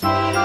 Bye.